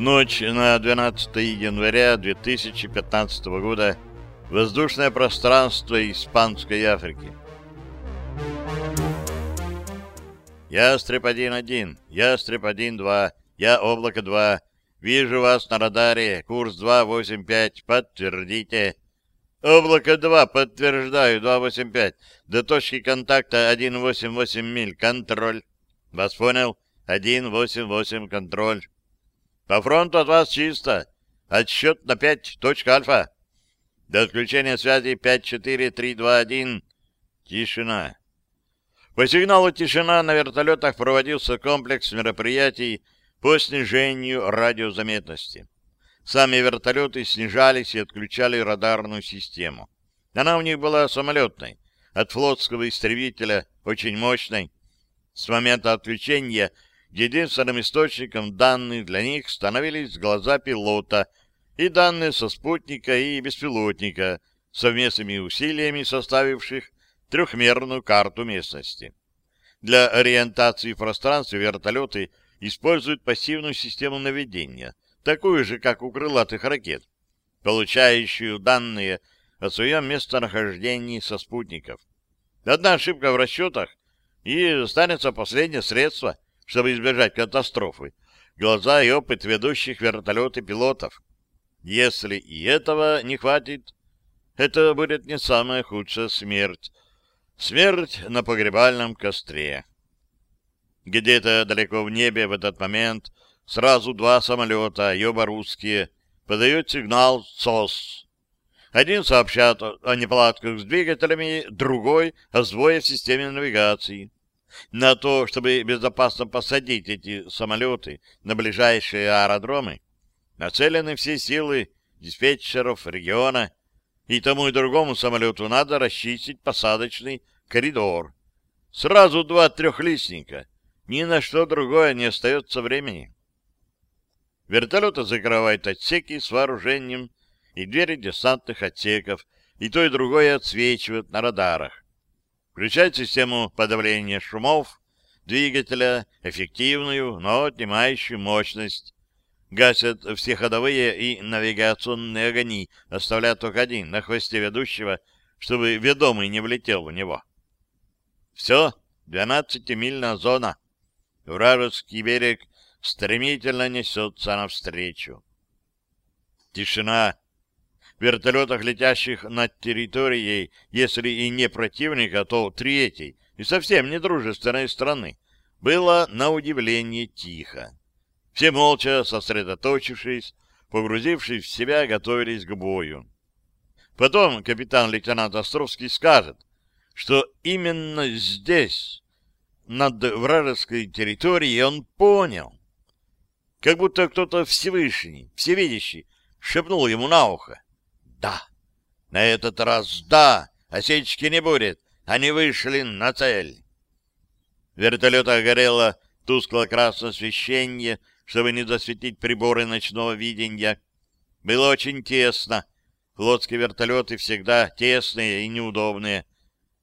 Ночь на 12 января 2015 года. Воздушное пространство Испанской Африки. Ястреб 1-1, Ястреб 1-2, Я Облако-2. Вижу вас на радаре, курс 285, подтвердите. Облако-2, подтверждаю, 285. До точки контакта 188 миль, контроль. Вас понял? 188, контроль. По фронту от вас чисто. Отсчет на 5, точка альфа. До отключения связи 54321. Тишина. По сигналу «Тишина» на вертолетах проводился комплекс мероприятий по снижению радиозаметности. Сами вертолеты снижались и отключали радарную систему. Она у них была самолетной, от флотского истребителя, очень мощной. С момента отключения единственным источником данных для них становились глаза пилота и данные со спутника и беспилотника, совместными усилиями составивших трехмерную карту местности. Для ориентации в пространстве вертолеты используют пассивную систему наведения, такую же, как у крылатых ракет, получающую данные о своем местонахождении со спутников. Одна ошибка в расчетах, и останется последнее средство — чтобы избежать катастрофы, глаза и опыт ведущих вертолеты пилотов. Если и этого не хватит, это будет не самая худшая смерть. Смерть на погребальном костре. Где-то далеко в небе в этот момент сразу два самолета, и оба русские, подают сигнал СОС. Один сообщает о неполадках с двигателями, другой — о сбое в системе навигации. На то, чтобы безопасно посадить эти самолеты на ближайшие аэродромы, нацелены все силы диспетчеров региона, и тому и другому самолету надо расчистить посадочный коридор. Сразу два трехлистника. Ни на что другое не остается времени. Вертолеты закрывают отсеки с вооружением и двери десантных отсеков, и то и другое отсвечивают на радарах включать систему подавления шумов, двигателя, эффективную, но отнимающую мощность. Гасят все ходовые и навигационные огни, оставляя только один на хвосте ведущего, чтобы ведомый не влетел в него. Все, 12-мильная зона. Вражеский берег стремительно несется навстречу. Тишина вертолетах, летящих над территорией, если и не противника, то третьей и совсем не дружественной страны, было на удивление тихо. Все молча, сосредоточившись, погрузившись в себя, готовились к бою. Потом капитан-лейтенант Островский скажет, что именно здесь, над вражеской территорией, он понял, как будто кто-то Всевышний, Всевидящий, шепнул ему на ухо. Да. На этот раз да. Осечки не будет. Они вышли на цель. В горело тускло-красное освещение, чтобы не засветить приборы ночного видения. Было очень тесно. Флотские вертолеты всегда тесные и неудобные.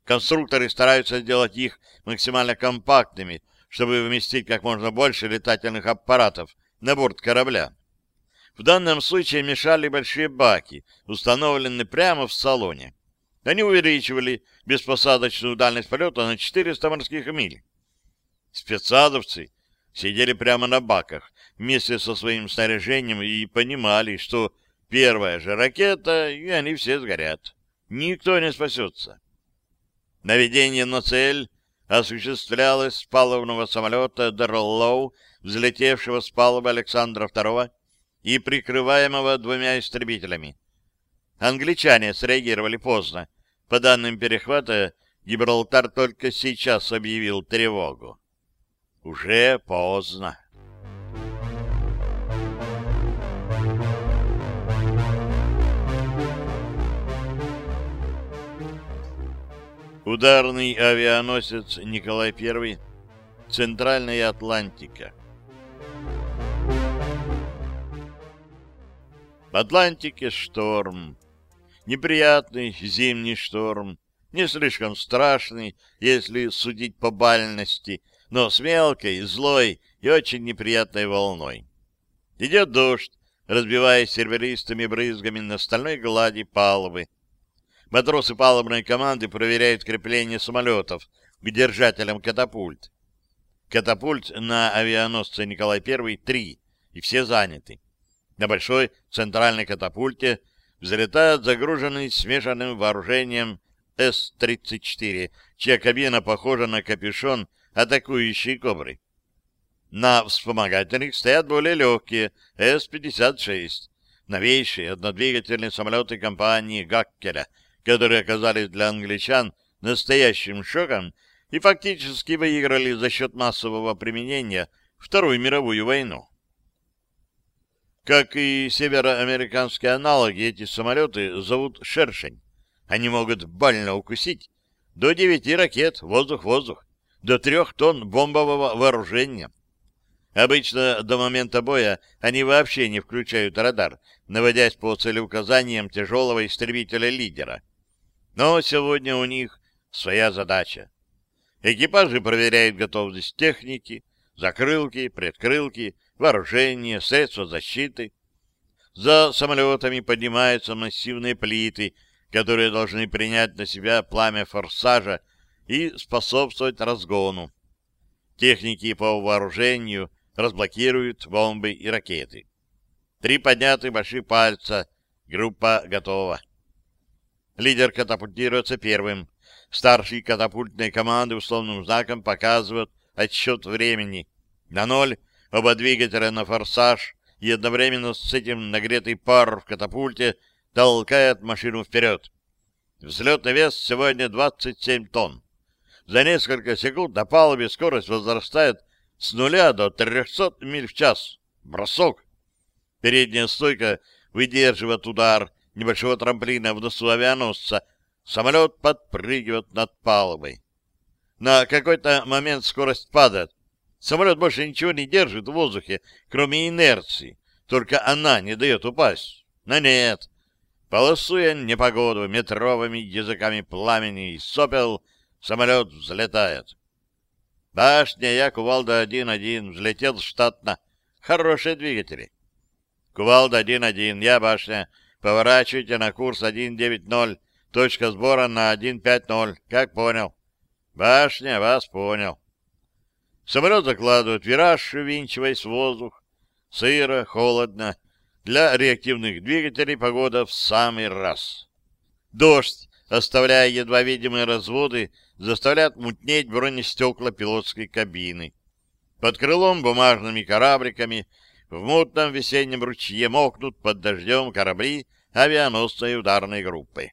Конструкторы стараются сделать их максимально компактными, чтобы вместить как можно больше летательных аппаратов на борт корабля. В данном случае мешали большие баки, установленные прямо в салоне. Они увеличивали беспосадочную дальность полета на 400 морских миль. Спецназовцы сидели прямо на баках вместе со своим снаряжением и понимали, что первая же ракета, и они все сгорят. Никто не спасется. Наведение на цель осуществлялось с палубного самолета Дерлоу, взлетевшего с палубы Александра II и прикрываемого двумя истребителями. Англичане среагировали поздно. По данным перехвата, Гибралтар только сейчас объявил тревогу. Уже поздно. Ударный авианосец Николай I. Центральная Атлантика. Атлантике шторм. Неприятный зимний шторм. Не слишком страшный, если судить по бальности, но с мелкой, злой и очень неприятной волной. Идет дождь, разбиваясь серебристыми брызгами на стальной глади палубы. Матросы палубной команды проверяют крепление самолетов к держателям катапульт. Катапульт на авианосце Николай I — три, и все заняты. На большой центральной катапульте взлетает загруженный смешанным вооружением С-34, чья кабина похожа на капюшон атакующей кобры. На вспомогательных стоят более легкие С-56, новейшие однодвигательные самолеты компании Гаккеля, которые оказались для англичан настоящим шоком и фактически выиграли за счет массового применения Вторую мировую войну. Как и североамериканские аналоги, эти самолеты зовут «Шершень». Они могут больно укусить до девяти ракет воздух-воздух, до трех тонн бомбового вооружения. Обычно до момента боя они вообще не включают радар, наводясь по целеуказаниям тяжелого истребителя-лидера. Но сегодня у них своя задача. Экипажи проверяют готовность техники, закрылки, предкрылки, вооружение, средства защиты. За самолетами поднимаются массивные плиты, которые должны принять на себя пламя форсажа и способствовать разгону. Техники по вооружению разблокируют бомбы и ракеты. Три поднятых больших пальца. Группа готова. Лидер катапультируется первым. Старший катапультной команды условным знаком показывает отсчет времени. На ноль оба двигателя на форсаж, и одновременно с этим нагретый пар в катапульте толкает машину вперед. Взлетный вес сегодня 27 тонн. За несколько секунд на палубе скорость возрастает с нуля до 300 миль в час. Бросок. Передняя стойка выдерживает удар небольшого трамплина в носу авианосца. Самолет подпрыгивает над палубой. На какой-то момент скорость падает. Самолет больше ничего не держит в воздухе, кроме инерции. Только она не дает упасть. Но нет. Полосуя непогоду метровыми языками пламени и сопел, самолет взлетает. Башня я Кувалда-1-1, взлетел штатно. Хорошие двигатели. Кувалда-1-1, я башня. Поворачивайте на курс 190, точка сбора на 150. Как понял? Башня, вас понял. Самолет закладывает вираж, винчиваясь в воздух. Сыро, холодно. Для реактивных двигателей погода в самый раз. Дождь, оставляя едва видимые разводы, заставляет мутнеть бронестекла пилотской кабины. Под крылом бумажными корабликами в мутном весеннем ручье мокнут под дождем корабли авианосной ударной группы.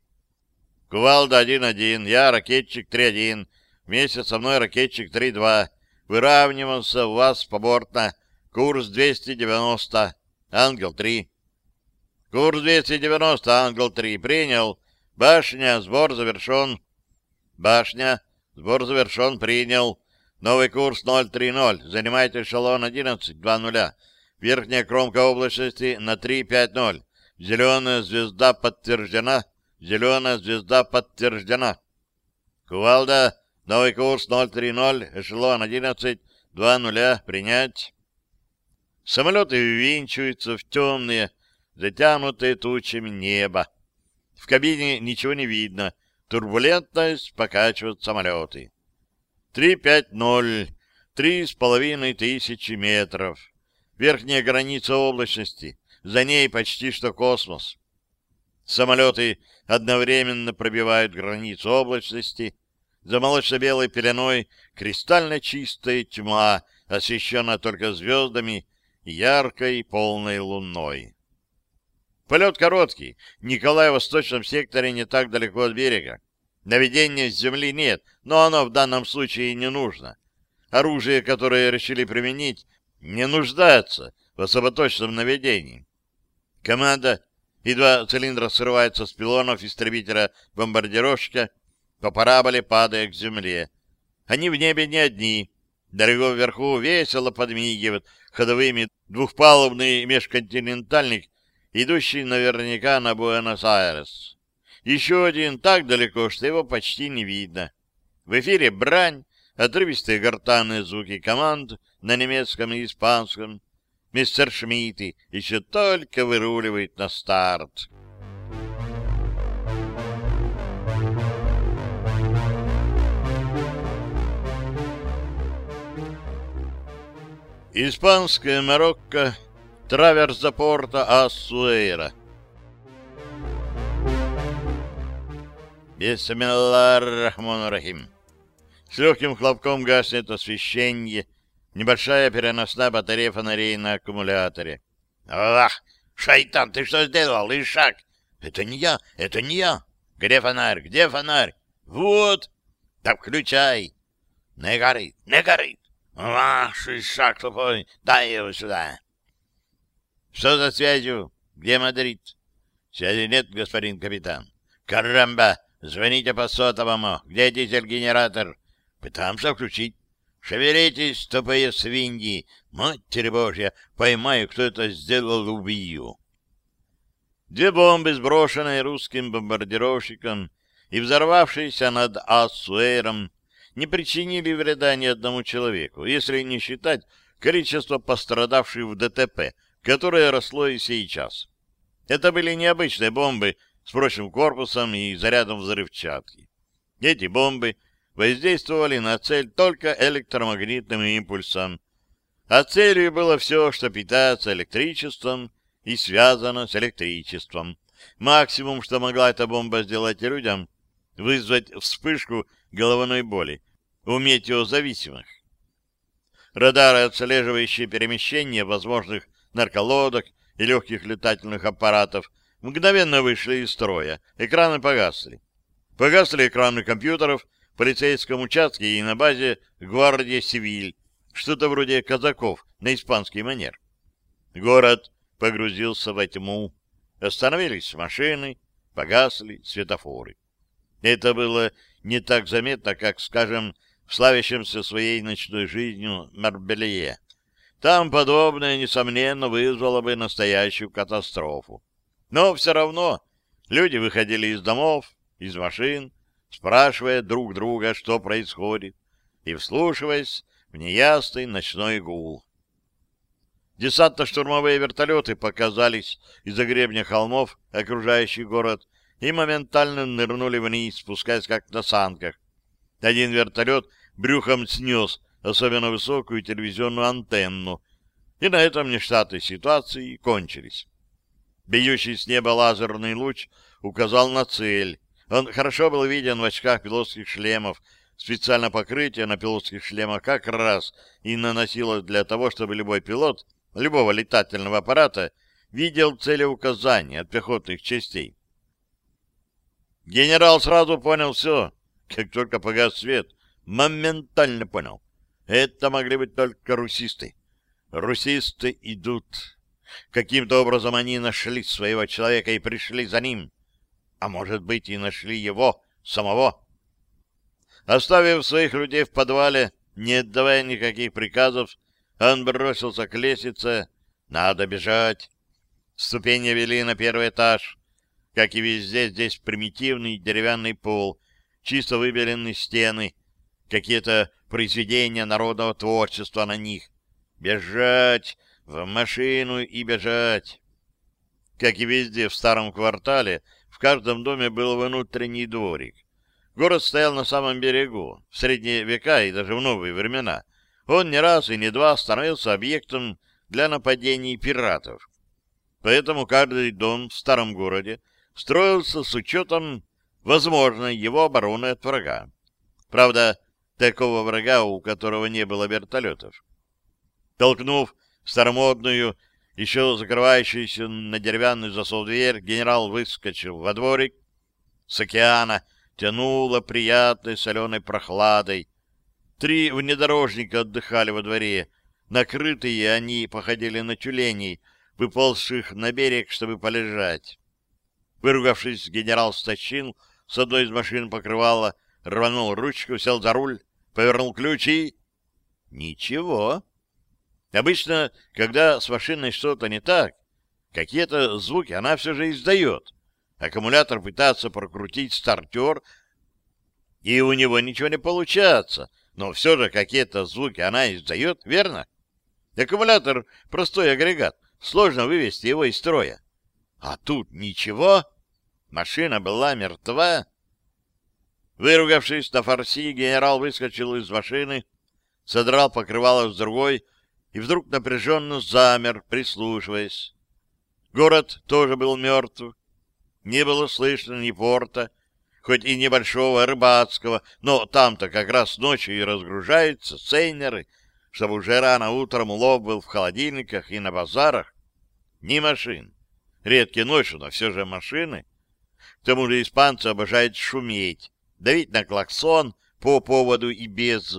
Кувалда 1-1, я ракетчик 3-1, вместе со мной ракетчик 3-2, выравнивался у вас побортно, курс 290, ангел 3. Курс 290, ангел 3, принял, башня, сбор завершен, Башня. Сбор завершен. Принял. Новый курс 030. Занимайте эшелон 11. 2-0. Верхняя кромка облачности на 3-5-0. Зеленая звезда подтверждена. Зеленая звезда подтверждена. Кувалда. Новый курс 030. Эшелон 11. 2-0. Принять. Самолеты ввинчиваются в темные, затянутые тучами небо. В кабине ничего не видно. Турбулентность покачивают самолеты. 3-5-0, три с половиной тысячи метров. Верхняя граница облачности, за ней почти что космос. Самолеты одновременно пробивают границу облачности, за молочно-белой пеленой кристально чистая тьма, освещенная только звездами и яркой полной луной. Полет короткий. Николай в восточном секторе не так далеко от берега. Наведения с земли нет, но оно в данном случае не нужно. Оружие, которое решили применить, не нуждается в особоточном наведении. Команда, едва цилиндр срывается с пилонов истребителя-бомбардировщика, по параболе падая к земле. Они в небе не одни. Далеко вверху весело подмигивает ходовыми двухпалубный межконтинентальник идущий наверняка на Буэнос-Айрес. Еще один так далеко, что его почти не видно. В эфире брань, отрывистые гортанные звуки команд на немецком и испанском. Мистер Шмидт еще только выруливает на старт. Испанская Марокко, траверс порта Ассуэра. Бисмиллар-Рахман-Рахим. С легким хлопком гаснет освещение, небольшая переносная батарея фонарей на аккумуляторе. «Ах, шайтан, ты что сделал, Ишак?» «Это не я, это не я!» «Где фонарь, где фонарь?» «Вот!» «Так включай!» «Не горит, не горит!» «Ваш Ишак тупой, дай его сюда!» «Что за связью? Где Мадрид?» «Связи нет, господин капитан». «Карамба! Звоните по сотовому. Где дизель-генератор?» «Пытаемся включить». «Шевелитесь, тупые свиньи! Матерь Божья! Поймаю, кто это сделал, убью!» Две бомбы, сброшенные русским бомбардировщиком и взорвавшиеся над Ассуэром, не причинили вреда ни одному человеку, если не считать количество пострадавших в ДТП, которое росло и сейчас. Это были необычные бомбы с прочным корпусом и зарядом взрывчатки. Эти бомбы воздействовали на цель только электромагнитным импульсом, а целью было все, что питается электричеством и связано с электричеством. Максимум, что могла эта бомба сделать людям, вызвать вспышку головной боли у метеозависимых. Радары, отслеживающие перемещение возможных нарколодок и легких летательных аппаратов, мгновенно вышли из строя, экраны погасли. Погасли экраны компьютеров в полицейском участке и на базе гвардии Сивиль, что-то вроде казаков на испанский манер. Город погрузился во тьму. Остановились машины, погасли светофоры. Это было не так заметно, как, скажем, в славящемся своей ночной жизнью Марбелье. Там подобное, несомненно, вызвало бы настоящую катастрофу. Но все равно люди выходили из домов, из машин, спрашивая друг друга, что происходит, и вслушиваясь в неясный ночной гул. Десантно-штурмовые вертолеты показались из-за гребня холмов, окружающих город, и моментально нырнули вниз, спускаясь как на санках. Один вертолет брюхом снес особенно высокую телевизионную антенну, и на этом нештаты ситуации кончились. Бьющий с неба лазерный луч указал на цель. Он хорошо был виден в очках пилотских шлемов. Специально покрытие на пилотских шлемах как раз и наносилось для того, чтобы любой пилот любого летательного аппарата видел целеуказания от пехотных частей. Генерал сразу понял все, как только погас свет, моментально понял. Это могли быть только русисты. Русисты идут. Каким-то образом они нашли своего человека и пришли за ним. А может быть, и нашли его самого. Оставив своих людей в подвале, не отдавая никаких приказов, он бросился к лестнице. Надо бежать. Ступени вели на первый этаж. Как и везде, здесь примитивный деревянный пол, чисто выбеленные стены, какие-то произведения народного творчества на них. Бежать в машину и бежать. Как и везде в старом квартале, в каждом доме был внутренний дворик. Город стоял на самом берегу, в средние века и даже в новые времена — он не раз и не два становился объектом для нападений пиратов. Поэтому каждый дом в старом городе строился с учетом возможной его обороны от врага. Правда, такого врага, у которого не было вертолетов. Толкнув старомодную, еще закрывающуюся на деревянный засов дверь, генерал выскочил во дворик. С океана тянуло приятной соленой прохладой, Три внедорожника отдыхали во дворе. Накрытые они походили на тюленей, выползших на берег, чтобы полежать. Выругавшись, генерал стащил с одной из машин покрывала, рванул ручку, сел за руль, повернул ключ и... Ничего. Обычно, когда с машиной что-то не так, какие-то звуки она все же издает. Аккумулятор пытается прокрутить стартер, и у него ничего не получается — но все же какие-то звуки она издает, верно? Аккумулятор — простой агрегат, сложно вывести его из строя. А тут ничего, машина была мертва. Выругавшись на фарси, генерал выскочил из машины, содрал покрывало с другой и вдруг напряженно замер, прислушиваясь. Город тоже был мертв. Не было слышно ни порта, хоть и небольшого рыбацкого, но там-то как раз ночью и разгружаются сейнеры, чтобы уже рано утром улов был в холодильниках и на базарах. Ни машин. Редкие ночью, но все же машины. Тому же испанцы обожают шуметь, давить на клаксон по поводу и без.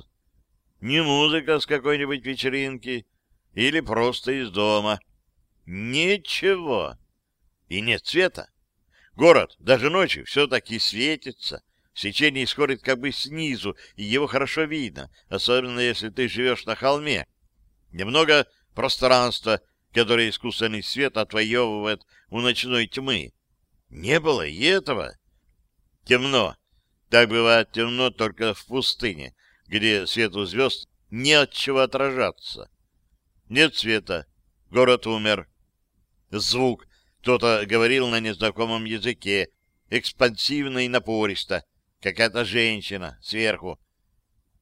Не музыка с какой-нибудь вечеринки или просто из дома. Ничего. И нет света. Город даже ночью все-таки светится. Свечение исходит как бы снизу, и его хорошо видно, особенно если ты живешь на холме. Немного пространства, которое искусственный свет отвоевывает у ночной тьмы. Не было и этого. Темно. Так бывает темно только в пустыне, где свету звезд не от чего отражаться. Нет света. Город умер. Звук кто-то говорил на незнакомом языке, экспансивно и напористо. Какая-то женщина сверху.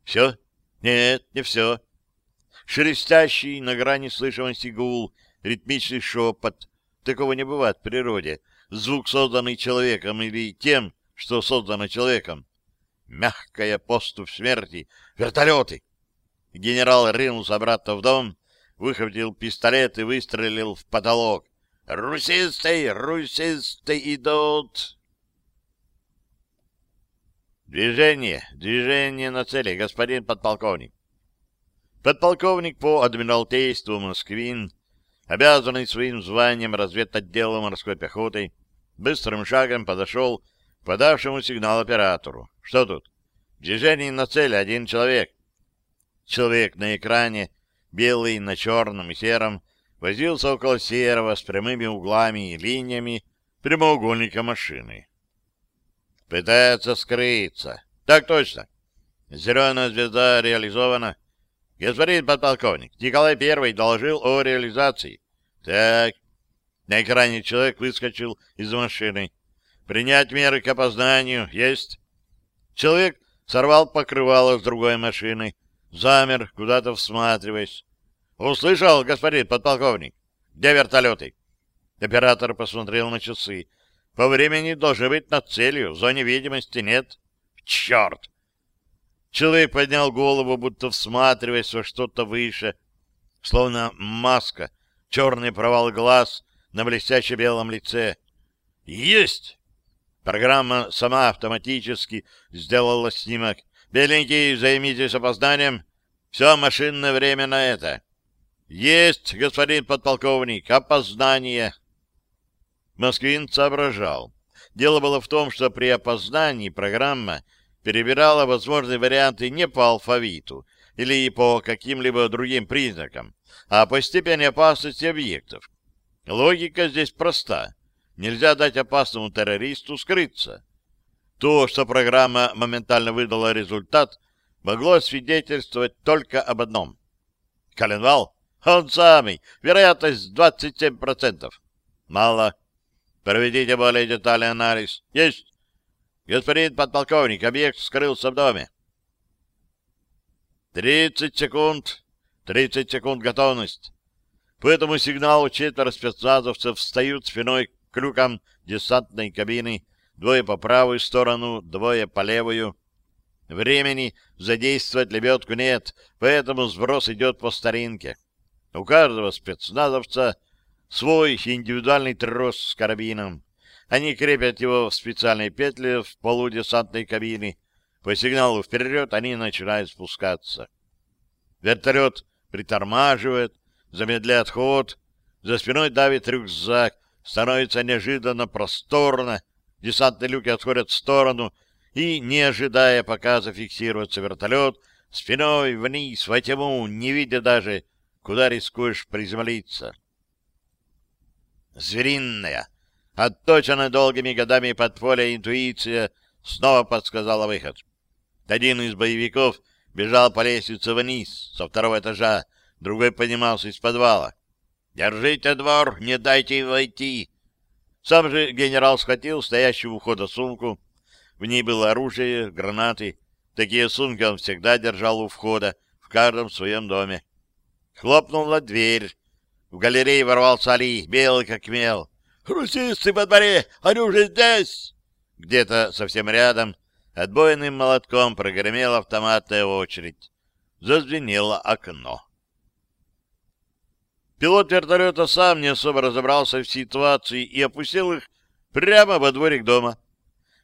Все? Нет, не все. Шелестящий на грани слышимости гул, ритмичный шепот. Такого не бывает в природе. Звук, созданный человеком или тем, что создано человеком. Мягкая поступь смерти. Вертолеты! Генерал ринулся обратно в дом, выхватил пистолет и выстрелил в потолок. «Русисты! Русисты идут!» «Движение! Движение на цели, господин подполковник!» Подполковник по Адмиралтейству Москвин, обязанный своим званием разведотдела морской пехоты, быстрым шагом подошел к подавшему сигнал оператору. «Что тут?» «Движение на цели, один человек!» Человек на экране, белый на черном и сером, возился около серого с прямыми углами и линиями прямоугольника машины. Пытается скрыться. Так точно. Зеленая звезда реализована. Господин подполковник, Николай Первый доложил о реализации. Так. На экране человек выскочил из машины. Принять меры к опознанию. Есть. Человек сорвал покрывало с другой машины. Замер, куда-то всматриваясь. Услышал, господин подполковник? Где вертолеты? Оператор посмотрел на часы. По времени должны быть над целью. В зоне видимости нет. Черт! Человек поднял голову, будто всматриваясь во что-то выше, словно маска, черный провал глаз на блестяще белом лице. Есть! Программа сама автоматически сделала снимок. Беленький, займитесь опозданием. Все машинное время на это. Есть, господин подполковник, опознание. Москвин соображал. Дело было в том, что при опознании программа перебирала возможные варианты не по алфавиту или по каким-либо другим признакам, а по степени опасности объектов. Логика здесь проста. Нельзя дать опасному террористу скрыться. То, что программа моментально выдала результат, могло свидетельствовать только об одном. Коленвал он самый. Вероятность 27%. Мало. Проведите более детальный анализ. Есть. Господин подполковник, объект скрылся в доме. 30 секунд. 30 секунд готовность. По этому сигналу четверо спецназовцев встают спиной к люкам десантной кабины, двое по правую сторону, двое по левую. Времени задействовать лебедку нет, поэтому сброс идет по старинке. У каждого спецназовца свой индивидуальный трос с карабином. Они крепят его в специальной петле в полу десантной кабины. По сигналу вперед они начинают спускаться. Вертолет притормаживает, замедляет ход, за спиной давит рюкзак, становится неожиданно просторно, десантные люки отходят в сторону, и, не ожидая, пока зафиксируется вертолет, спиной вниз, во тьму, не видя даже, куда рискуешь приземлиться. Звериная, отточенная долгими годами подполья интуиция, снова подсказала выход. Один из боевиков бежал по лестнице вниз, со второго этажа, другой поднимался из подвала. «Держите двор, не дайте войти!» Сам же генерал схватил стоящую у входа сумку. В ней было оружие, гранаты. Такие сумки он всегда держал у входа, в каждом своем доме. Хлопнула дверь. В галерее ворвался Али, белый как мел. «Русисты по дворе! Они уже здесь!» Где-то совсем рядом отбойным молотком прогремела автоматная очередь. Зазвенело окно. Пилот вертолета сам не особо разобрался в ситуации и опустил их прямо во дворик дома.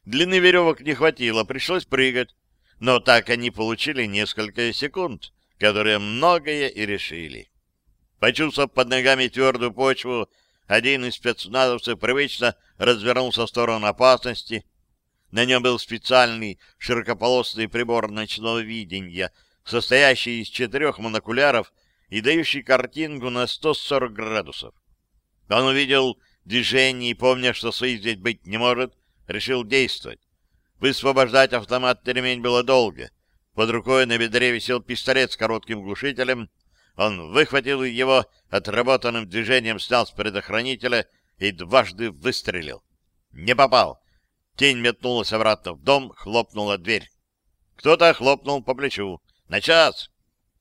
Длины веревок не хватило, пришлось прыгать. Но так они получили несколько секунд, которые многое и решили. Почувствовав под ногами твердую почву, один из спецназовцев привычно развернулся в сторону опасности. На нем был специальный широкополосный прибор ночного видения, состоящий из четырех монокуляров и дающий картинку на 140 градусов. Он увидел движение и, помня, что своих здесь быть не может, решил действовать. Высвобождать автоматный ремень было долго. Под рукой на бедре висел пистолет с коротким глушителем. Он выхватил его, отработанным движением снял с предохранителя и дважды выстрелил. Не попал. Тень метнулась обратно в дом, хлопнула дверь. Кто-то хлопнул по плечу. «На час!»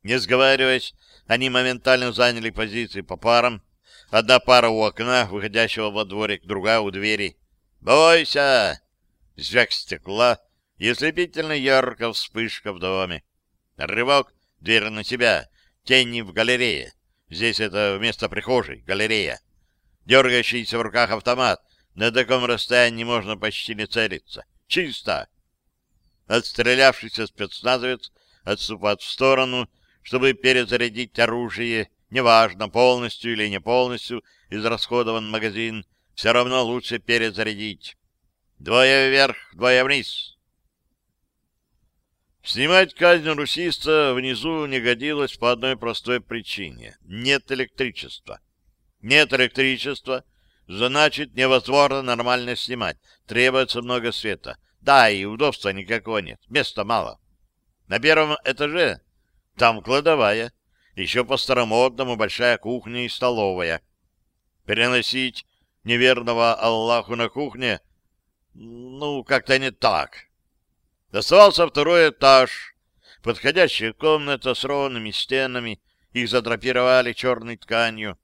Не сговариваясь, они моментально заняли позиции по парам. Одна пара у окна, выходящего во дворик, другая у двери. «Бойся!» Звяк стекла и ослепительно ярко вспышка в доме. Рывок, дверь на себя, тени в галерее. Здесь это вместо прихожей, галерея. Дергающийся в руках автомат. На таком расстоянии можно почти не целиться. Чисто! Отстрелявшийся спецназовец отступает в сторону, чтобы перезарядить оружие, неважно, полностью или не полностью израсходован магазин, все равно лучше перезарядить. Двое вверх, двое вниз. Снимать казнь русиста внизу не годилось по одной простой причине. Нет электричества. Нет электричества, значит, невозможно нормально снимать. Требуется много света. Да, и удобства никакого нет. Места мало. На первом этаже там кладовая, еще по-старомодному большая кухня и столовая. Переносить неверного Аллаху на кухне, ну, как-то не так. Оставался второй этаж, подходящая комната с ровными стенами, их задрапировали черной тканью,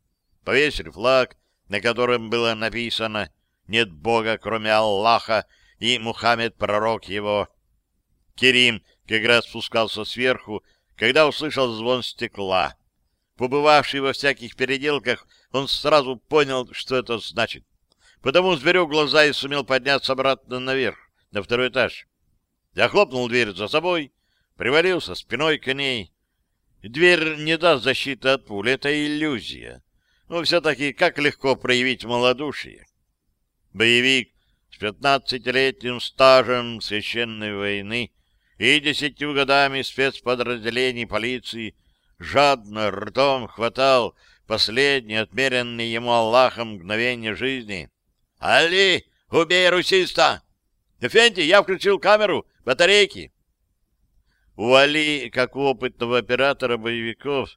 повесили флаг, на котором было написано «Нет Бога, кроме Аллаха, и Мухаммед, пророк его». Керим как раз спускался сверху, когда услышал звон стекла. Побывавший во всяких переделках, он сразу понял, что это значит. Потому сберег глаза и сумел подняться обратно наверх, на второй этаж. Захлопнул дверь за собой, привалился спиной к ней. Дверь не даст защиты от пули, это иллюзия. Но все-таки как легко проявить малодушие. Боевик с пятнадцатилетним стажем священной войны и десятью годами спецподразделений полиции жадно ртом хватал последние отмеренные ему Аллахом мгновения жизни. «Али, убей русиста!» «Эфенди, я включил камеру, батарейки!» У Али, как у опытного оператора боевиков,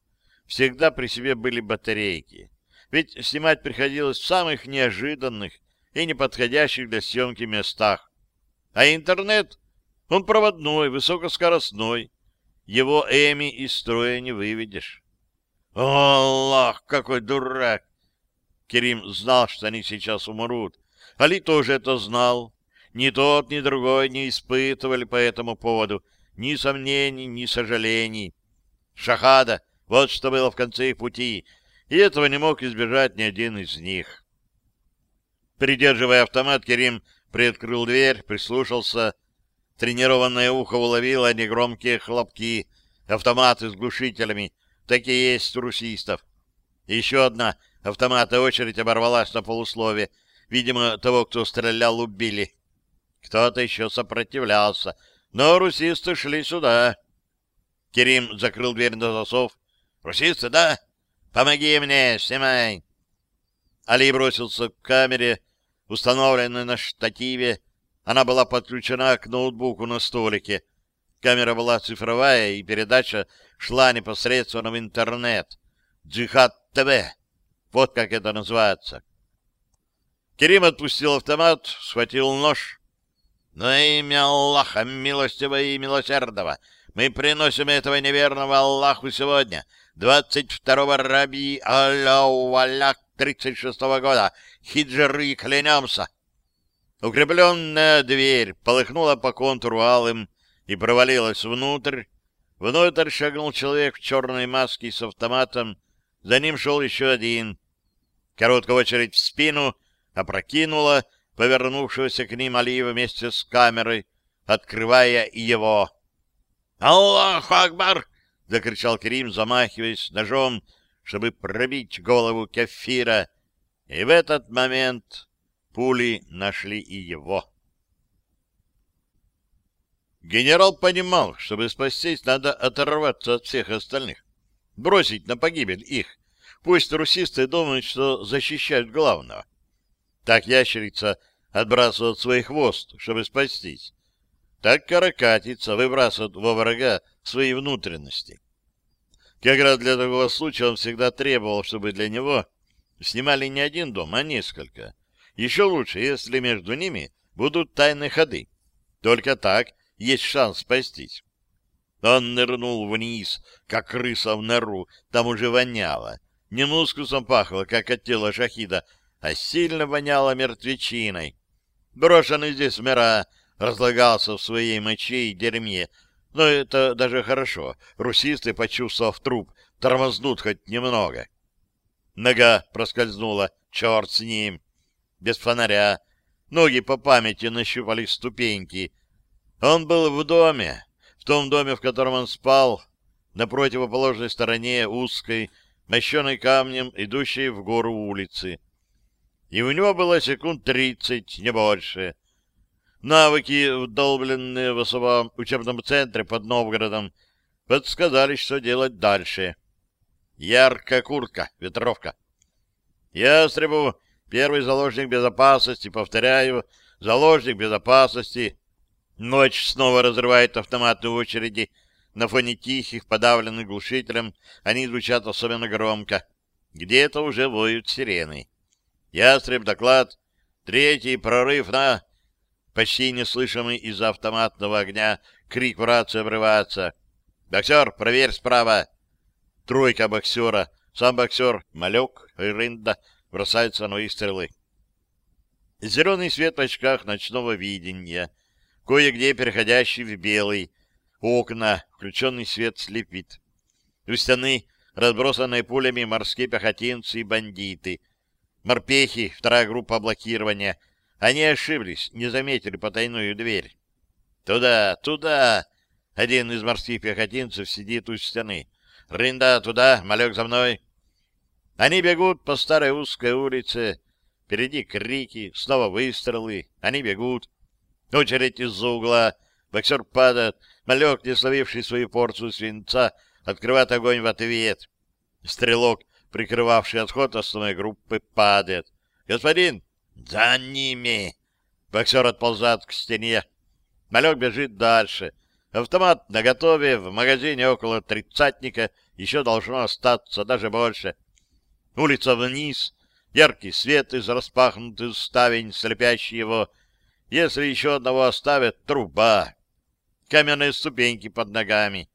всегда при себе были батарейки. Ведь снимать приходилось в самых неожиданных и неподходящих для съемки местах. А интернет он проводной, высокоскоростной. Его Эми из строя не выведешь. Аллах, какой дурак! Керим знал, что они сейчас умрут. Али тоже это знал. Ни тот, ни другой не испытывали по этому поводу ни сомнений, ни сожалений. Шахада — вот что было в конце их пути, и этого не мог избежать ни один из них. Придерживая автомат, Керим приоткрыл дверь, прислушался — Тренированное ухо уловило негромкие хлопки, автоматы с глушителями. Такие есть у русистов. Еще одна автоматная очередь оборвалась на полуслове. Видимо, того, кто стрелял, убили. Кто-то еще сопротивлялся, но русисты шли сюда. Керим закрыл дверь на засов. «Русисты, да? Помоги мне, снимай!» Али бросился к камере, установленной на штативе, она была подключена к ноутбуку на столике. Камера была цифровая, и передача шла непосредственно в интернет. Джихад ТВ. Вот как это называется. Керим отпустил автомат, схватил нож. Но имя Аллаха, милостивого и милосердного, мы приносим этого неверного Аллаху сегодня, 22-го Раби Аллаху Аллах 36-го года, хиджры, клянемся. Укрепленная дверь полыхнула по контуру алым и провалилась внутрь. Внутрь шагнул человек в черной маске с автоматом. За ним шел еще один. Короткая очередь в спину опрокинула повернувшегося к ним Алиева вместе с камерой, открывая его. «Аллаху Акбар!» — закричал Керим, замахиваясь ножом, чтобы пробить голову кефира. И в этот момент Пули нашли и его. Генерал понимал, чтобы спастись, надо оторваться от всех остальных, бросить на погибель их. Пусть русисты думают, что защищают главного. Так ящерица отбрасывает свой хвост, чтобы спастись. Так каракатица выбрасывает во врага свои внутренности. Как раз для такого случая он всегда требовал, чтобы для него снимали не один дом, а несколько. Еще лучше, если между ними будут тайные ходы. Только так есть шанс спастись. Он нырнул вниз, как крыса в нору, там уже воняло. Не мускусом пахло, как от тела шахида, а сильно воняло мертвечиной. Брошенный здесь мира разлагался в своей моче и дерьме, но это даже хорошо. Русисты, почувствовав труп, тормознут хоть немного. Нога проскользнула, черт с ним без фонаря. Ноги по памяти нащупали ступеньки. Он был в доме, в том доме, в котором он спал, на противоположной стороне узкой, мощенной камнем, идущей в гору улицы. И у него было секунд тридцать, не больше. Навыки, вдолбленные в особом учебном центре под Новгородом, подсказали, что делать дальше. Яркая куртка, ветровка. Ястребу Первый заложник безопасности, повторяю, заложник безопасности. Ночь снова разрывает автоматные очереди. На фоне тихих, подавленных глушителем, они звучат особенно громко. Где-то уже воют сирены. Ястреб, доклад. Третий прорыв на... Почти неслышимый из-за автоматного огня крик в рацию обрывается. «Боксер, проверь справа!» Тройка боксера. Сам боксер, малек, рында, бросаются новые стрелы. Зеленый свет в очках ночного видения, кое-где переходящий в белый, окна, включенный свет слепит. У стены разбросанные пулями морские пехотинцы и бандиты. Морпехи, вторая группа блокирования. Они ошиблись, не заметили потайную дверь. Туда, туда! Один из морских пехотинцев сидит у стены. Рында, туда, малек за мной. Они бегут по старой узкой улице. Впереди крики, снова выстрелы. Они бегут. Очередь из-за угла. Боксер падает. Малек, не словивший свою порцию свинца, открывает огонь в ответ. Стрелок, прикрывавший отход основной группы, падает. «Господин!» «За ними!» Боксер отползает к стене. Малек бежит дальше. Автомат наготове, в магазине около тридцатника еще должно остаться, даже больше. Улица вниз, яркий свет из распахнутых ставень, слепящий его. Если еще одного оставят, труба. Каменные ступеньки под ногами.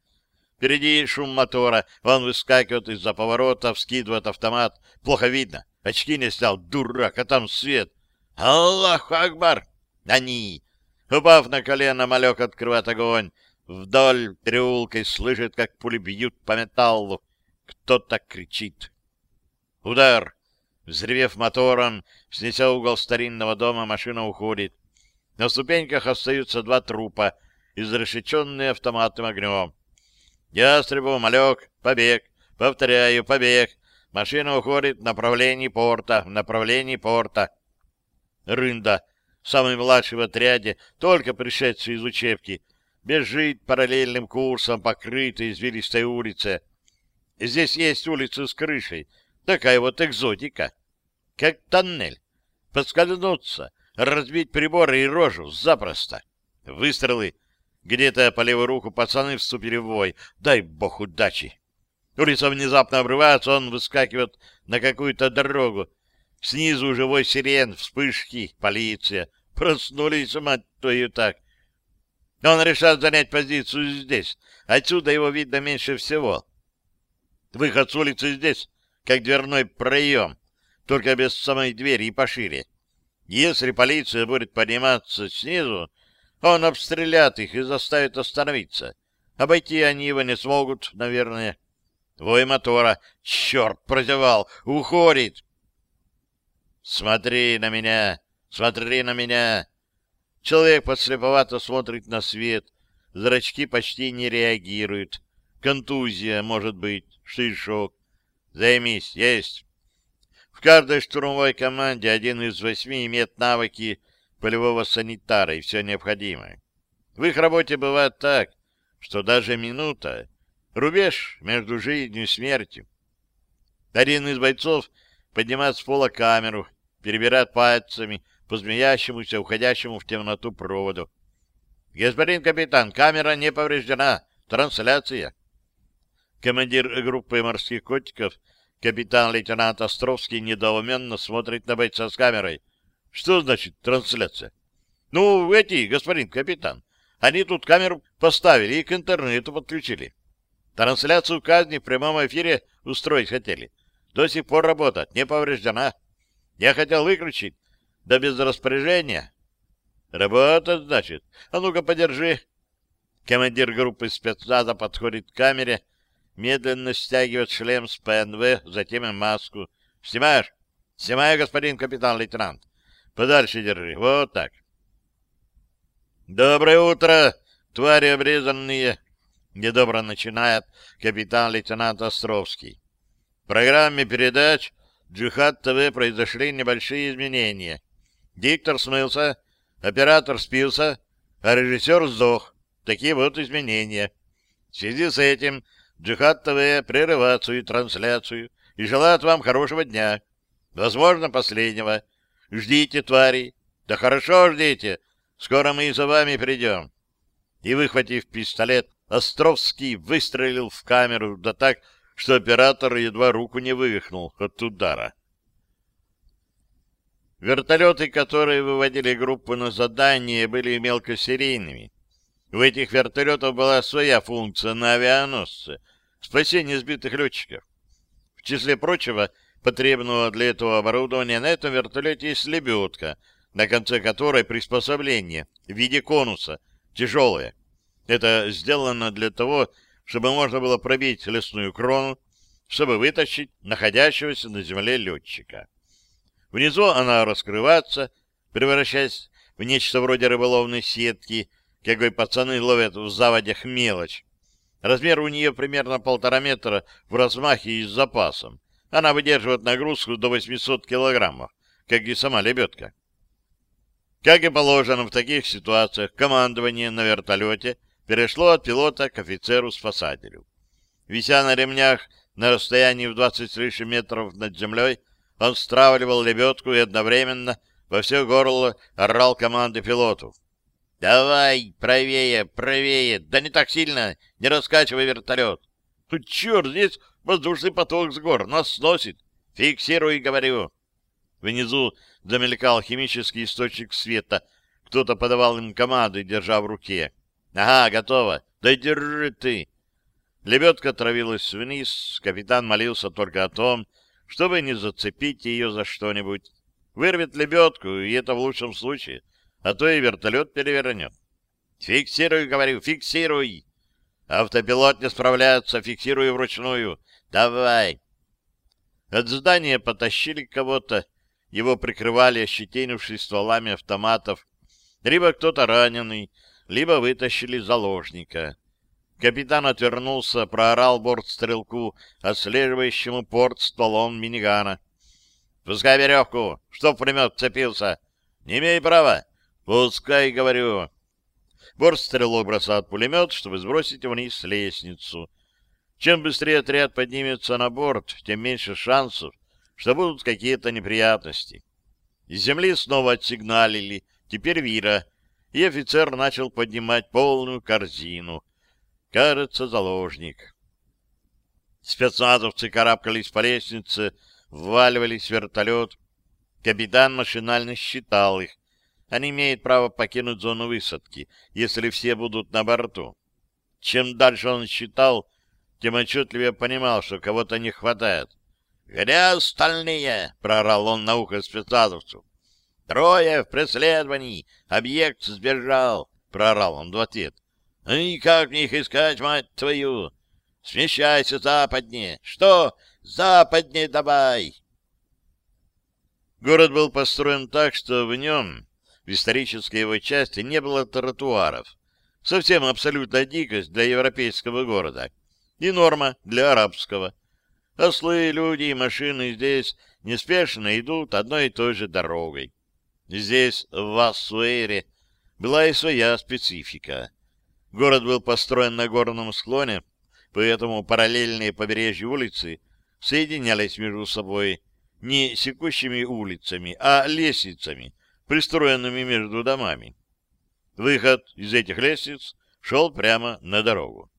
Впереди шум мотора. Он выскакивает из-за поворота, вскидывает автомат. Плохо видно. Очки не снял, дурак, а там свет. Аллаху Акбар! Они! Упав на колено, малек открывает огонь. Вдоль переулка и слышит, как пули бьют по металлу. Кто-то кричит. Удар! Взревев мотором, снеся угол старинного дома, машина уходит. На ступеньках остаются два трупа, изрешеченные автоматным огнем. Ястребов, малек, побег. Повторяю, побег. Машина уходит в направлении порта, в направлении порта. Рында, самый младший в отряде, только пришедший из учебки, бежит параллельным курсом по крытой извилистой улице. Здесь есть улицы с крышей, Такая вот экзотика. Как тоннель. Подскользнуться, разбить приборы и рожу запросто. Выстрелы. Где-то по левую руку пацаны вступили в бой. Дай бог удачи. Улица внезапно обрывается, он выскакивает на какую-то дорогу. Снизу живой сирен, вспышки, полиция. Проснулись, мать твою, так. Он решает занять позицию здесь. Отсюда его видно меньше всего. Выход с улицы здесь, как дверной проем, только без самой двери и пошире. Если полиция будет подниматься снизу, он обстрелят их и заставит остановиться. Обойти они его не смогут, наверное. Вой мотора. Черт, прозевал. Уходит. Смотри на меня. Смотри на меня. Человек подслеповато смотрит на свет. Зрачки почти не реагируют. Контузия, может быть, шишок. Займись, есть. В каждой штурмовой команде один из восьми имеет навыки полевого санитара и все необходимое. В их работе бывает так, что даже минута — рубеж между жизнью и смертью. Один из бойцов поднимает с пола камеру, перебирает пальцами по змеящемуся, уходящему в темноту проводу. «Господин капитан, камера не повреждена. Трансляция». Командир группы морских котиков, капитан-лейтенант Островский, недоуменно смотрит на бойца с камерой — что значит трансляция? Ну, эти, господин капитан, они тут камеру поставили и к интернету подключили. Трансляцию казни в прямом эфире устроить хотели. До сих пор работает, не повреждена. Я хотел выключить, да без распоряжения. Работает, значит. А ну-ка, подержи. Командир группы спецназа подходит к камере, медленно стягивает шлем с ПНВ, затем и маску. Снимаешь? Снимаю, господин капитан-лейтенант. Подальше держи. Вот так. Доброе утро, твари обрезанные. Недобро начинает капитан-лейтенант Островский. В программе передач Джихад ТВ произошли небольшие изменения. Диктор смылся, оператор спился, а режиссер сдох. Такие вот изменения. В связи с этим Джихад ТВ прерывает свою трансляцию и желает вам хорошего дня. Возможно, последнего. Ждите, твари. Да хорошо ждите. Скоро мы и за вами придем. И, выхватив пистолет, Островский выстрелил в камеру, да так, что оператор едва руку не вывихнул от удара. Вертолеты, которые выводили группу на задание, были мелкосерийными. У этих вертолетов была своя функция на авианосце — спасение сбитых летчиков. В числе прочего, потребного для этого оборудования, на этом вертолете есть лебедка, на конце которой приспособление в виде конуса, тяжелое. Это сделано для того, чтобы можно было пробить лесную крону, чтобы вытащить находящегося на земле летчика. Внизу она раскрывается, превращаясь в нечто вроде рыболовной сетки, какой пацаны ловят в заводях мелочь. Размер у нее примерно полтора метра в размахе и с запасом. Она выдерживает нагрузку до 800 килограммов, как и сама лебедка. Как и положено в таких ситуациях, командование на вертолете перешло от пилота к офицеру-спасателю. Вися на ремнях на расстоянии в 20 с лишним метров над землей, он стравливал лебедку и одновременно во все горло орал команды пилоту. «Давай, правее, правее! Да не так сильно! Не раскачивай вертолет!» «Черт, здесь Воздушный поток с гор нас сносит. Фиксируй, говорю. Внизу замелькал химический источник света. Кто-то подавал им команды, держа в руке. Ага, готово. Да держи ты. Лебедка травилась вниз. Капитан молился только о том, чтобы не зацепить ее за что-нибудь. Вырвет лебедку, и это в лучшем случае, а то и вертолет перевернет. Фиксируй, говорю, фиксируй. Автопилот не справляется, фиксируй вручную. Давай. От здания потащили кого-то, его прикрывали ощетинившись стволами автоматов. Либо кто-то раненый, либо вытащили заложника. Капитан отвернулся, проорал бортстрелку, отслеживающему порт стволом минигана. — Пускай веревку! Что в пулемет цепился? — Не имей права! — Пускай, говорю. Бортстрелок бросает пулемет, чтобы сбросить вниз лестницу. Чем быстрее отряд поднимется на борт, тем меньше шансов, что будут какие-то неприятности. Из земли снова отсигналили, теперь Вира, и офицер начал поднимать полную корзину. Кажется, заложник. Спецназовцы карабкались по лестнице, вваливались в вертолет. Капитан машинально считал их. Они имеют право покинуть зону высадки, если все будут на борту. Чем дальше он считал, тем отчетливее понимал, что кого-то не хватает. «Где остальные?» — прорал он на ухо спецназовцу. «Трое в преследовании! Объект сбежал!» — прорал он в ответ. «Ну и как мне их искать, мать твою? Смещайся западнее! Что? Западнее давай!» Город был построен так, что в нем, в исторической его части, не было тротуаров. Совсем абсолютная дикость для европейского города и норма для арабского. Ослы, люди и машины здесь неспешно идут одной и той же дорогой. Здесь, в Вассуэре, была и своя специфика. Город был построен на горном склоне, поэтому параллельные побережью улицы соединялись между собой не секущими улицами, а лестницами, пристроенными между домами. Выход из этих лестниц шел прямо на дорогу.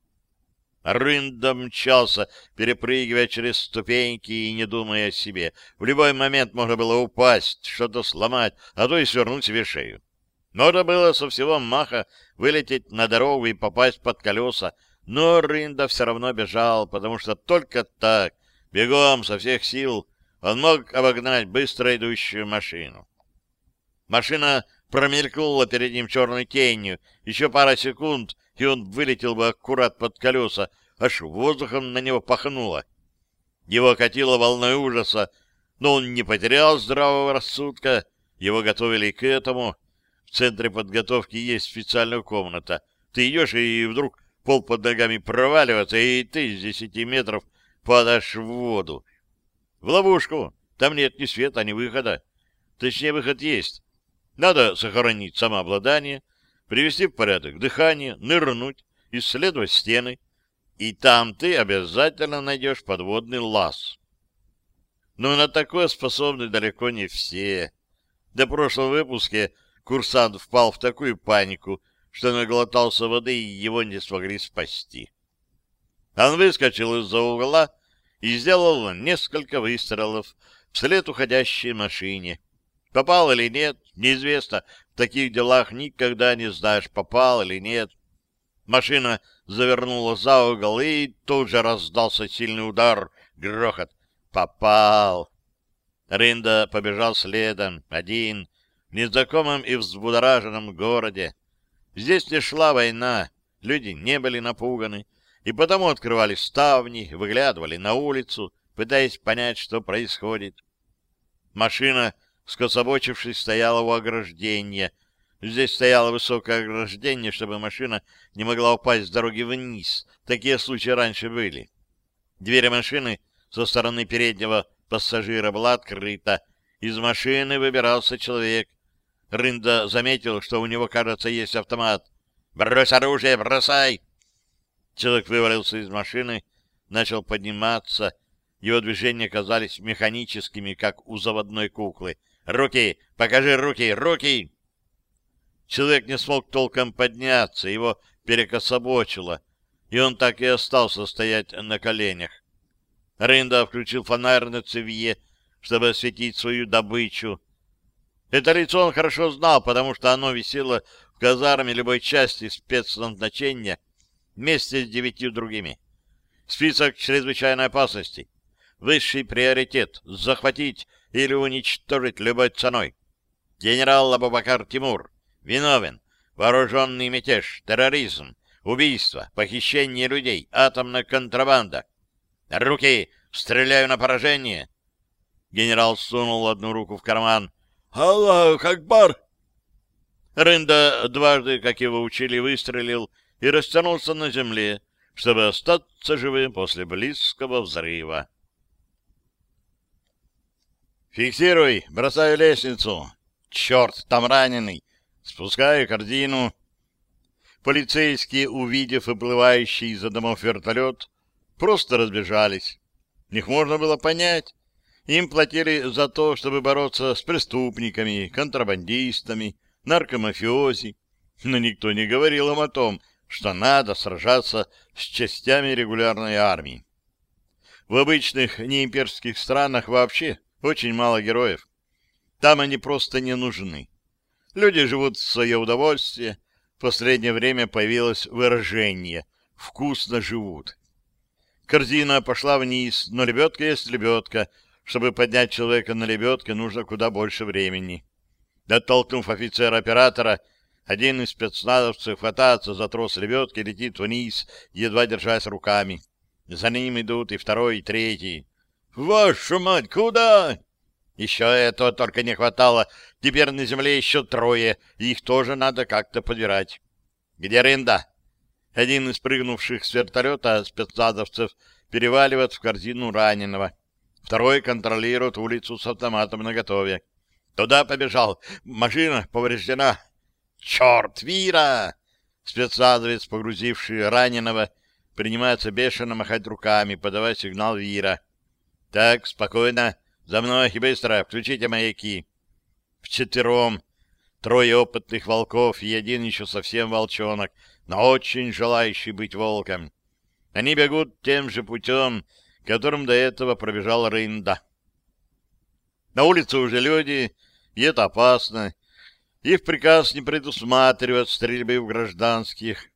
Рында мчался, перепрыгивая через ступеньки и не думая о себе. В любой момент можно было упасть, что-то сломать, а то и свернуть себе шею. Можно было со всего маха вылететь на дорогу и попасть под колеса, но Рында все равно бежал, потому что только так, бегом со всех сил, он мог обогнать быстро идущую машину. Машина промелькнула перед ним черной тенью. Еще пара секунд, и он вылетел бы аккурат под колеса, аж воздухом на него пахнуло. Его катило волной ужаса, но он не потерял здравого рассудка. Его готовили к этому. В центре подготовки есть специальная комната. Ты идешь, и вдруг пол под ногами проваливается, и ты с десяти метров падаешь в воду. В ловушку. Там нет ни света, ни выхода. Точнее, выход есть. Надо сохранить самообладание, привести в порядок дыхание, нырнуть, исследовать стены, и там ты обязательно найдешь подводный лаз. Но на такое способны далеко не все. До прошлого выпуска курсант впал в такую панику, что наглотался воды, и его не смогли спасти. Он выскочил из-за угла и сделал несколько выстрелов вслед уходящей машине. Попал или нет, неизвестно. В таких делах никогда не знаешь, попал или нет. Машина завернула за угол, и тут же раздался сильный удар, грохот. Попал. Ринда побежал следом, один, в незнакомом и взбудораженном городе. Здесь не шла война, люди не были напуганы, и потому открывали ставни, выглядывали на улицу, пытаясь понять, что происходит. Машина скособочившись, стояла у ограждения. Здесь стояло высокое ограждение, чтобы машина не могла упасть с дороги вниз. Такие случаи раньше были. Дверь машины со стороны переднего пассажира была открыта. Из машины выбирался человек. Рында заметил, что у него, кажется, есть автомат. «Брось оружие, бросай!» Человек вывалился из машины, начал подниматься. Его движения казались механическими, как у заводной куклы. Руки! Покажи руки! Руки!» Человек не смог толком подняться, его перекособочило, и он так и остался стоять на коленях. Рында включил фонарь на цевье, чтобы осветить свою добычу. Это лицо он хорошо знал, потому что оно висело в казарме любой части спецназначения вместе с девятью другими. Список чрезвычайной опасности. Высший приоритет — захватить или уничтожить любой ценой. Генерал Абубакар Тимур виновен. Вооруженный мятеж, терроризм, убийство, похищение людей, атомная контрабанда. Руки! Стреляю на поражение! Генерал сунул одну руку в карман. «Аллах Акбар!» Рында дважды, как его учили, выстрелил и растянулся на земле, чтобы остаться живым после близкого взрыва. «Фиксируй! Бросаю лестницу! Черт, там раненый! Спускаю корзину!» Полицейские, увидев выплывающий из-за домов вертолет, просто разбежались. Их можно было понять. Им платили за то, чтобы бороться с преступниками, контрабандистами, наркомафиози, но никто не говорил им о том, что надо сражаться с частями регулярной армии. В обычных неимперских странах вообще очень мало героев. Там они просто не нужны. Люди живут в свое удовольствие. В последнее время появилось выражение «вкусно живут». Корзина пошла вниз, но лебедка есть лебедка. Чтобы поднять человека на лебедке, нужно куда больше времени. Оттолкнув офицера-оператора, один из спецназовцев хватается за трос лебедки, летит вниз, едва держась руками. За ним идут и второй, и третий. «Вашу мать, куда?» Еще этого только не хватало. Теперь на земле еще трое, и их тоже надо как-то подбирать. «Где Рында?» Один из прыгнувших с вертолета спецназовцев переваливает в корзину раненого. Второй контролирует улицу с автоматом наготове. Туда побежал. Машина повреждена. Черт, Вира! Спецназовец, погрузивший раненого, принимается бешено махать руками, подавая сигнал Вира. Так, спокойно. За мной и быстро. Включите маяки. Вчетвером. Трое опытных волков и один еще совсем волчонок, но очень желающий быть волком. Они бегут тем же путем, которым до этого пробежал Рында. На улице уже люди, и это опасно. Их приказ не предусматривает стрельбы в гражданских.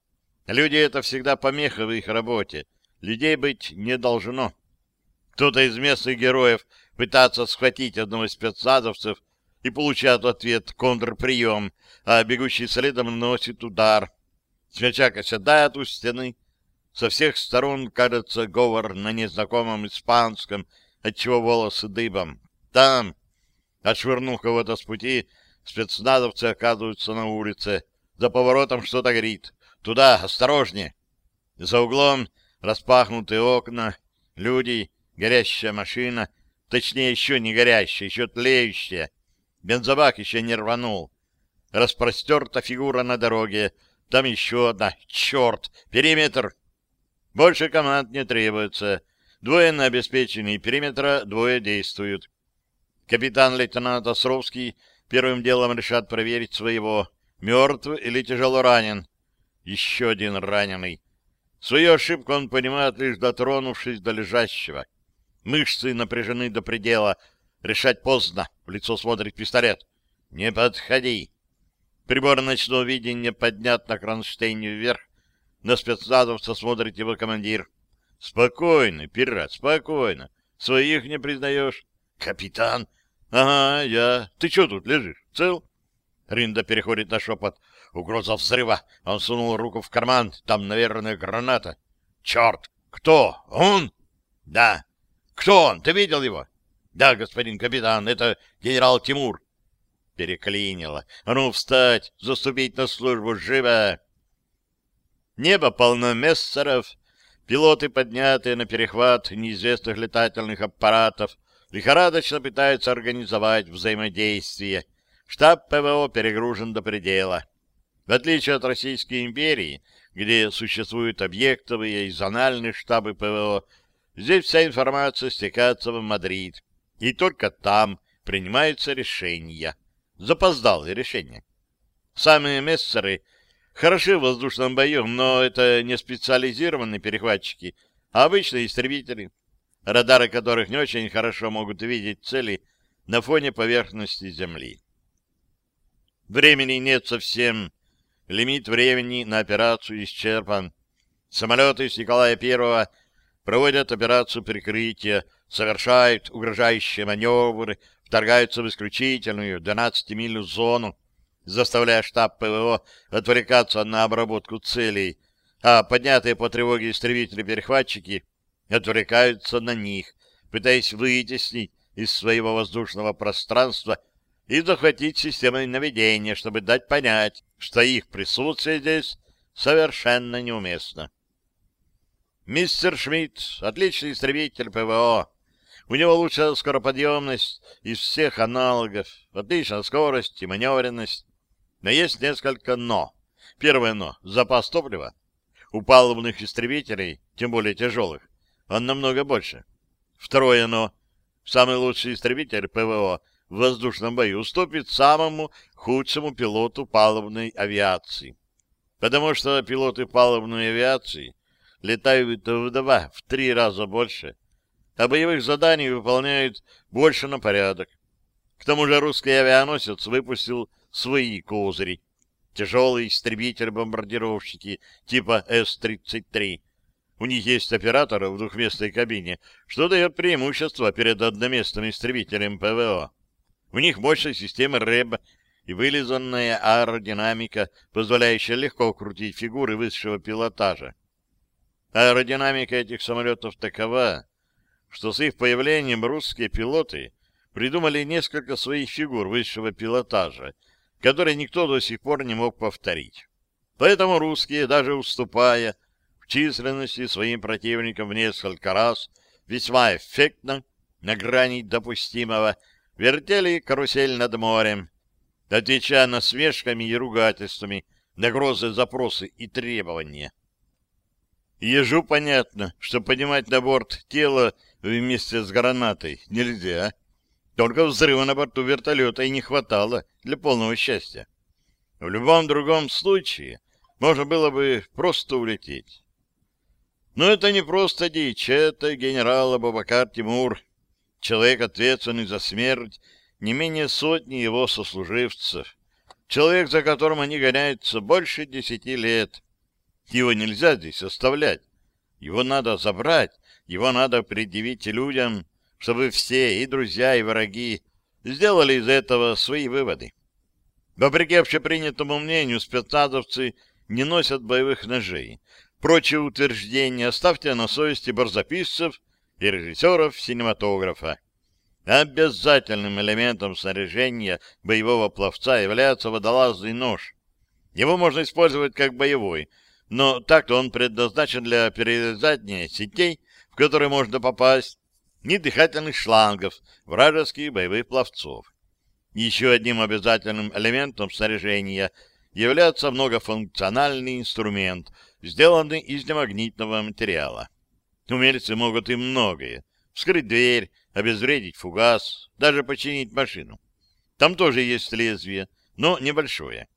Люди — это всегда помеха в их работе. Людей быть не должно. Кто-то из местных героев пытается схватить одного из спецназовцев и получает в ответ контрприем, а бегущий следом наносит удар. Смячак оседает у стены. Со всех сторон, кажется, говор на незнакомом испанском, отчего волосы дыбом. Там, Отшвырнув кого-то с пути, спецназовцы оказываются на улице. За поворотом что-то горит. Туда, осторожнее. За углом распахнутые окна, люди, горящая машина, точнее, еще не горящая, еще тлеющая. Бензобак еще не рванул. Распростерта фигура на дороге. Там еще одна. Черт! Периметр! Больше команд не требуется. Двое на обеспечении периметра, двое действуют. Капитан-лейтенант Островский первым делом решат проверить своего, мертв или тяжело ранен. Еще один раненый. Свою ошибку он понимает, лишь дотронувшись до лежащего. Мышцы напряжены до предела. Решать поздно. В лицо смотрит пистолет. «Не подходи!» Прибор ночного видения поднят на кронштейне вверх. На спецназовца смотрит его командир. «Спокойно, пират, спокойно. Своих не признаешь?» «Капитан, — Ага, я. Ты что тут лежишь? Цел? Ринда переходит на шепот. Угроза взрыва. Он сунул руку в карман. Там, наверное, граната. Черт! Кто? Он? Да. Кто он? Ты видел его? Да, господин капитан, это генерал Тимур. Переклинило. А ну, встать, заступить на службу, живо! Небо полно мессеров, пилоты, поднятые на перехват неизвестных летательных аппаратов, лихорадочно пытаются организовать взаимодействие. Штаб ПВО перегружен до предела. В отличие от Российской империи, где существуют объектовые и зональные штабы ПВО, здесь вся информация стекается в Мадрид, и только там принимаются решения. Запоздалые решения. Самые мессеры хороши в воздушном бою, но это не специализированные перехватчики, а обычные истребители, радары которых не очень хорошо могут видеть цели на фоне поверхности Земли. Времени нет совсем. Лимит времени на операцию исчерпан. Самолеты с Николая Первого проводят операцию прикрытия, совершают угрожающие маневры, вторгаются в исключительную 12-мильную зону, заставляя штаб ПВО отвлекаться на обработку целей, а поднятые по тревоге истребители-перехватчики отвлекаются на них, пытаясь вытеснить из своего воздушного пространства и захватить системой наведения, чтобы дать понять, что их присутствие здесь совершенно неуместно. Мистер Шмидт — отличный истребитель ПВО. У него лучшая скороподъемность из всех аналогов, отличная скорость и маневренность. Но есть несколько «но». Первое «но» — запас топлива. У палубных истребителей, тем более тяжелых, он намного больше. Второе «но». Самый лучший истребитель ПВО в воздушном бою уступит самому худшему пилоту палубной авиации. Потому что пилоты палубной авиации летают в два, в три раза больше, а боевых заданий выполняют больше на порядок. К тому же русский авианосец выпустил свои козыри. Тяжелые истребители-бомбардировщики типа С-33. У них есть операторы в двухместной кабине, что дает преимущество перед одноместным истребителем ПВО. У них мощная система РЭБ и вылизанная аэродинамика, позволяющая легко крутить фигуры высшего пилотажа. Аэродинамика этих самолетов такова, что с их появлением русские пилоты придумали несколько своих фигур высшего пилотажа, которые никто до сих пор не мог повторить. Поэтому русские, даже уступая в численности своим противникам в несколько раз, весьма эффектно, на грани допустимого, вертели карусель над морем, отвечая насмешками и ругательствами на грозы, запросы и требования. Ежу понятно, что поднимать на борт тело вместе с гранатой нельзя. Только взрыва на борту вертолета и не хватало для полного счастья. В любом другом случае можно было бы просто улететь. Но это не просто дичь, это генерал Абубакар Тимур, человек, ответственный за смерть не менее сотни его сослуживцев, человек, за которым они гоняются больше десяти лет. Его нельзя здесь оставлять, его надо забрать, его надо предъявить людям, чтобы все, и друзья, и враги, сделали из этого свои выводы. Вопреки общепринятому мнению, спецназовцы не носят боевых ножей. Прочие утверждения оставьте на совести барзаписцев и режиссеров синематографа. Обязательным элементом снаряжения боевого пловца является водолазный нож. Его можно использовать как боевой, но так-то он предназначен для перерезания сетей, в которые можно попасть, ни дыхательных шлангов вражеских боевых пловцов. Еще одним обязательным элементом снаряжения является многофункциональный инструмент, сделанный из немагнитного материала. Умельцы могут и многое. Вскрыть дверь, обезвредить фугас, даже починить машину. Там тоже есть лезвие, но небольшое.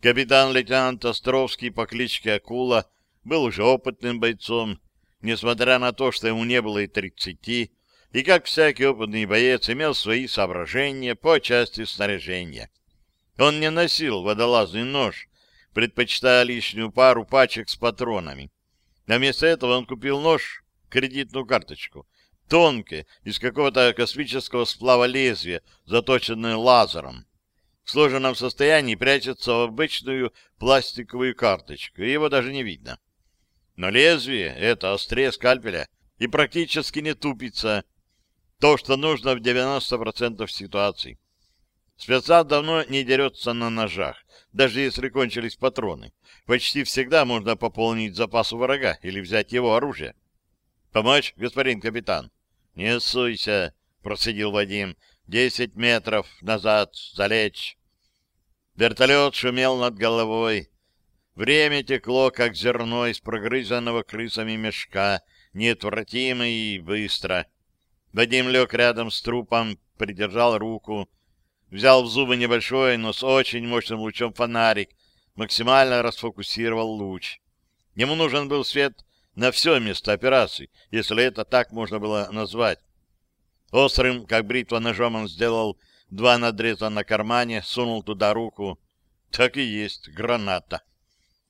Капитан-лейтенант Островский по кличке Акула был уже опытным бойцом, несмотря на то, что ему не было и тридцати, и, как всякий опытный боец, имел свои соображения по части снаряжения. Он не носил водолазный нож, предпочитая лишнюю пару пачек с патронами. А вместо этого он купил нож, кредитную карточку, тонкое, из какого-то космического сплава лезвие, заточенное лазером. В сложенном состоянии прячется в обычную пластиковую карточку, его даже не видно. Но лезвие — это острее скальпеля и практически не тупится. То, что нужно в 90% ситуаций. Спецназ давно не дерется на ножах, даже если кончились патроны. Почти всегда можно пополнить запас у врага или взять его оружие. «Помочь, господин капитан?» «Не суйся», — процедил Вадим. «Десять метров назад, залечь». Вертолет шумел над головой. Время текло, как зерно из прогрызанного крысами мешка, неотвратимо и быстро. Вадим лег рядом с трупом, придержал руку, взял в зубы небольшой, но с очень мощным лучом фонарик, максимально расфокусировал луч. Ему нужен был свет на все место операции, если это так можно было назвать. Острым, как бритва ножом, он сделал два надреза на кармане, сунул туда руку. Так и есть, граната.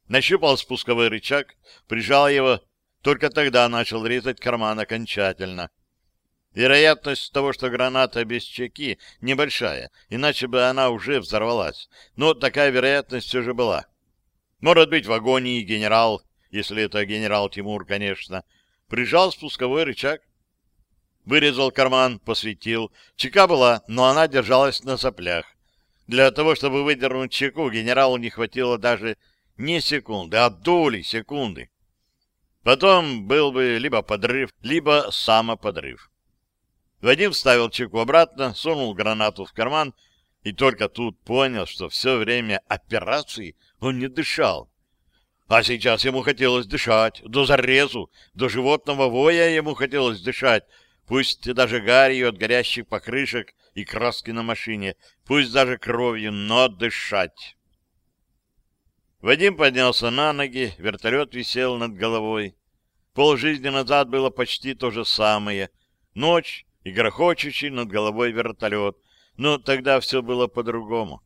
Нащупал спусковой рычаг, прижал его, только тогда начал резать карман окончательно. Вероятность того, что граната без чеки, небольшая, иначе бы она уже взорвалась. Но такая вероятность все же была. Может быть, в агонии генерал, если это генерал Тимур, конечно, прижал спусковой рычаг. Вырезал карман, посветил. Чека была, но она держалась на соплях. Для того, чтобы выдернуть чеку, генералу не хватило даже не секунды, а доли секунды. Потом был бы либо подрыв, либо самоподрыв. Вадим вставил чеку обратно, сунул гранату в карман и только тут понял, что все время операции он не дышал. А сейчас ему хотелось дышать, до зарезу, до животного воя ему хотелось дышать, пусть даже гарью от горящих покрышек и краски на машине, пусть даже кровью, но дышать. Вадим поднялся на ноги, вертолет висел над головой. полжизни назад было почти то же самое. Ночь и грохочущий над головой вертолет. Но тогда все было по-другому.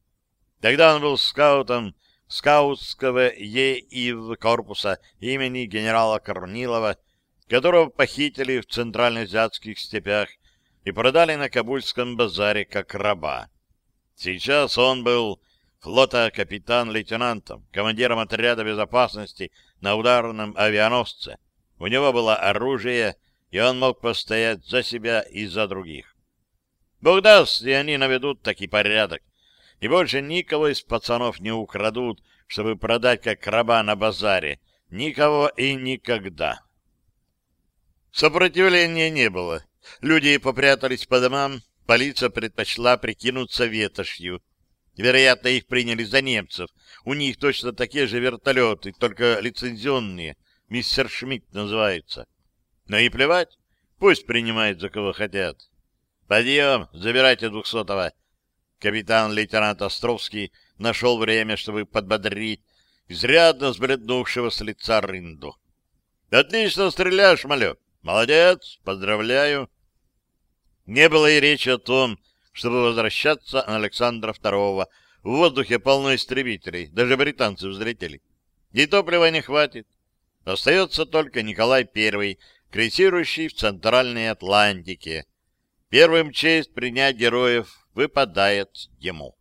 Тогда он был скаутом скаутского ЕИВ корпуса имени генерала Корнилова, которого похитили в центральноазиатских степях и продали на Кабульском базаре как раба. Сейчас он был флота капитан-лейтенантом, командиром отряда безопасности на ударном авианосце. У него было оружие, и он мог постоять за себя и за других. Бог даст, и они наведут таки порядок, и больше никого из пацанов не украдут, чтобы продать как раба на базаре. Никого и никогда. Сопротивления не было. Люди попрятались по домам, полиция предпочла прикинуться ветошью. Вероятно, их приняли за немцев. У них точно такие же вертолеты, только лицензионные. Мистер Шмидт называются. Но и плевать, пусть принимают за кого хотят. Подъем, забирайте двухсотого. Капитан-лейтенант Островский нашел время, чтобы подбодрить изрядно сбреднувшего с лица рынду. — Отлично стреляешь, малек. Молодец, поздравляю. Не было и речи о том, чтобы возвращаться на Александра II. В воздухе полно истребителей, даже британцы взлетели. И топлива не хватит. Остается только Николай I, крейсирующий в Центральной Атлантике. Первым честь принять героев выпадает ему.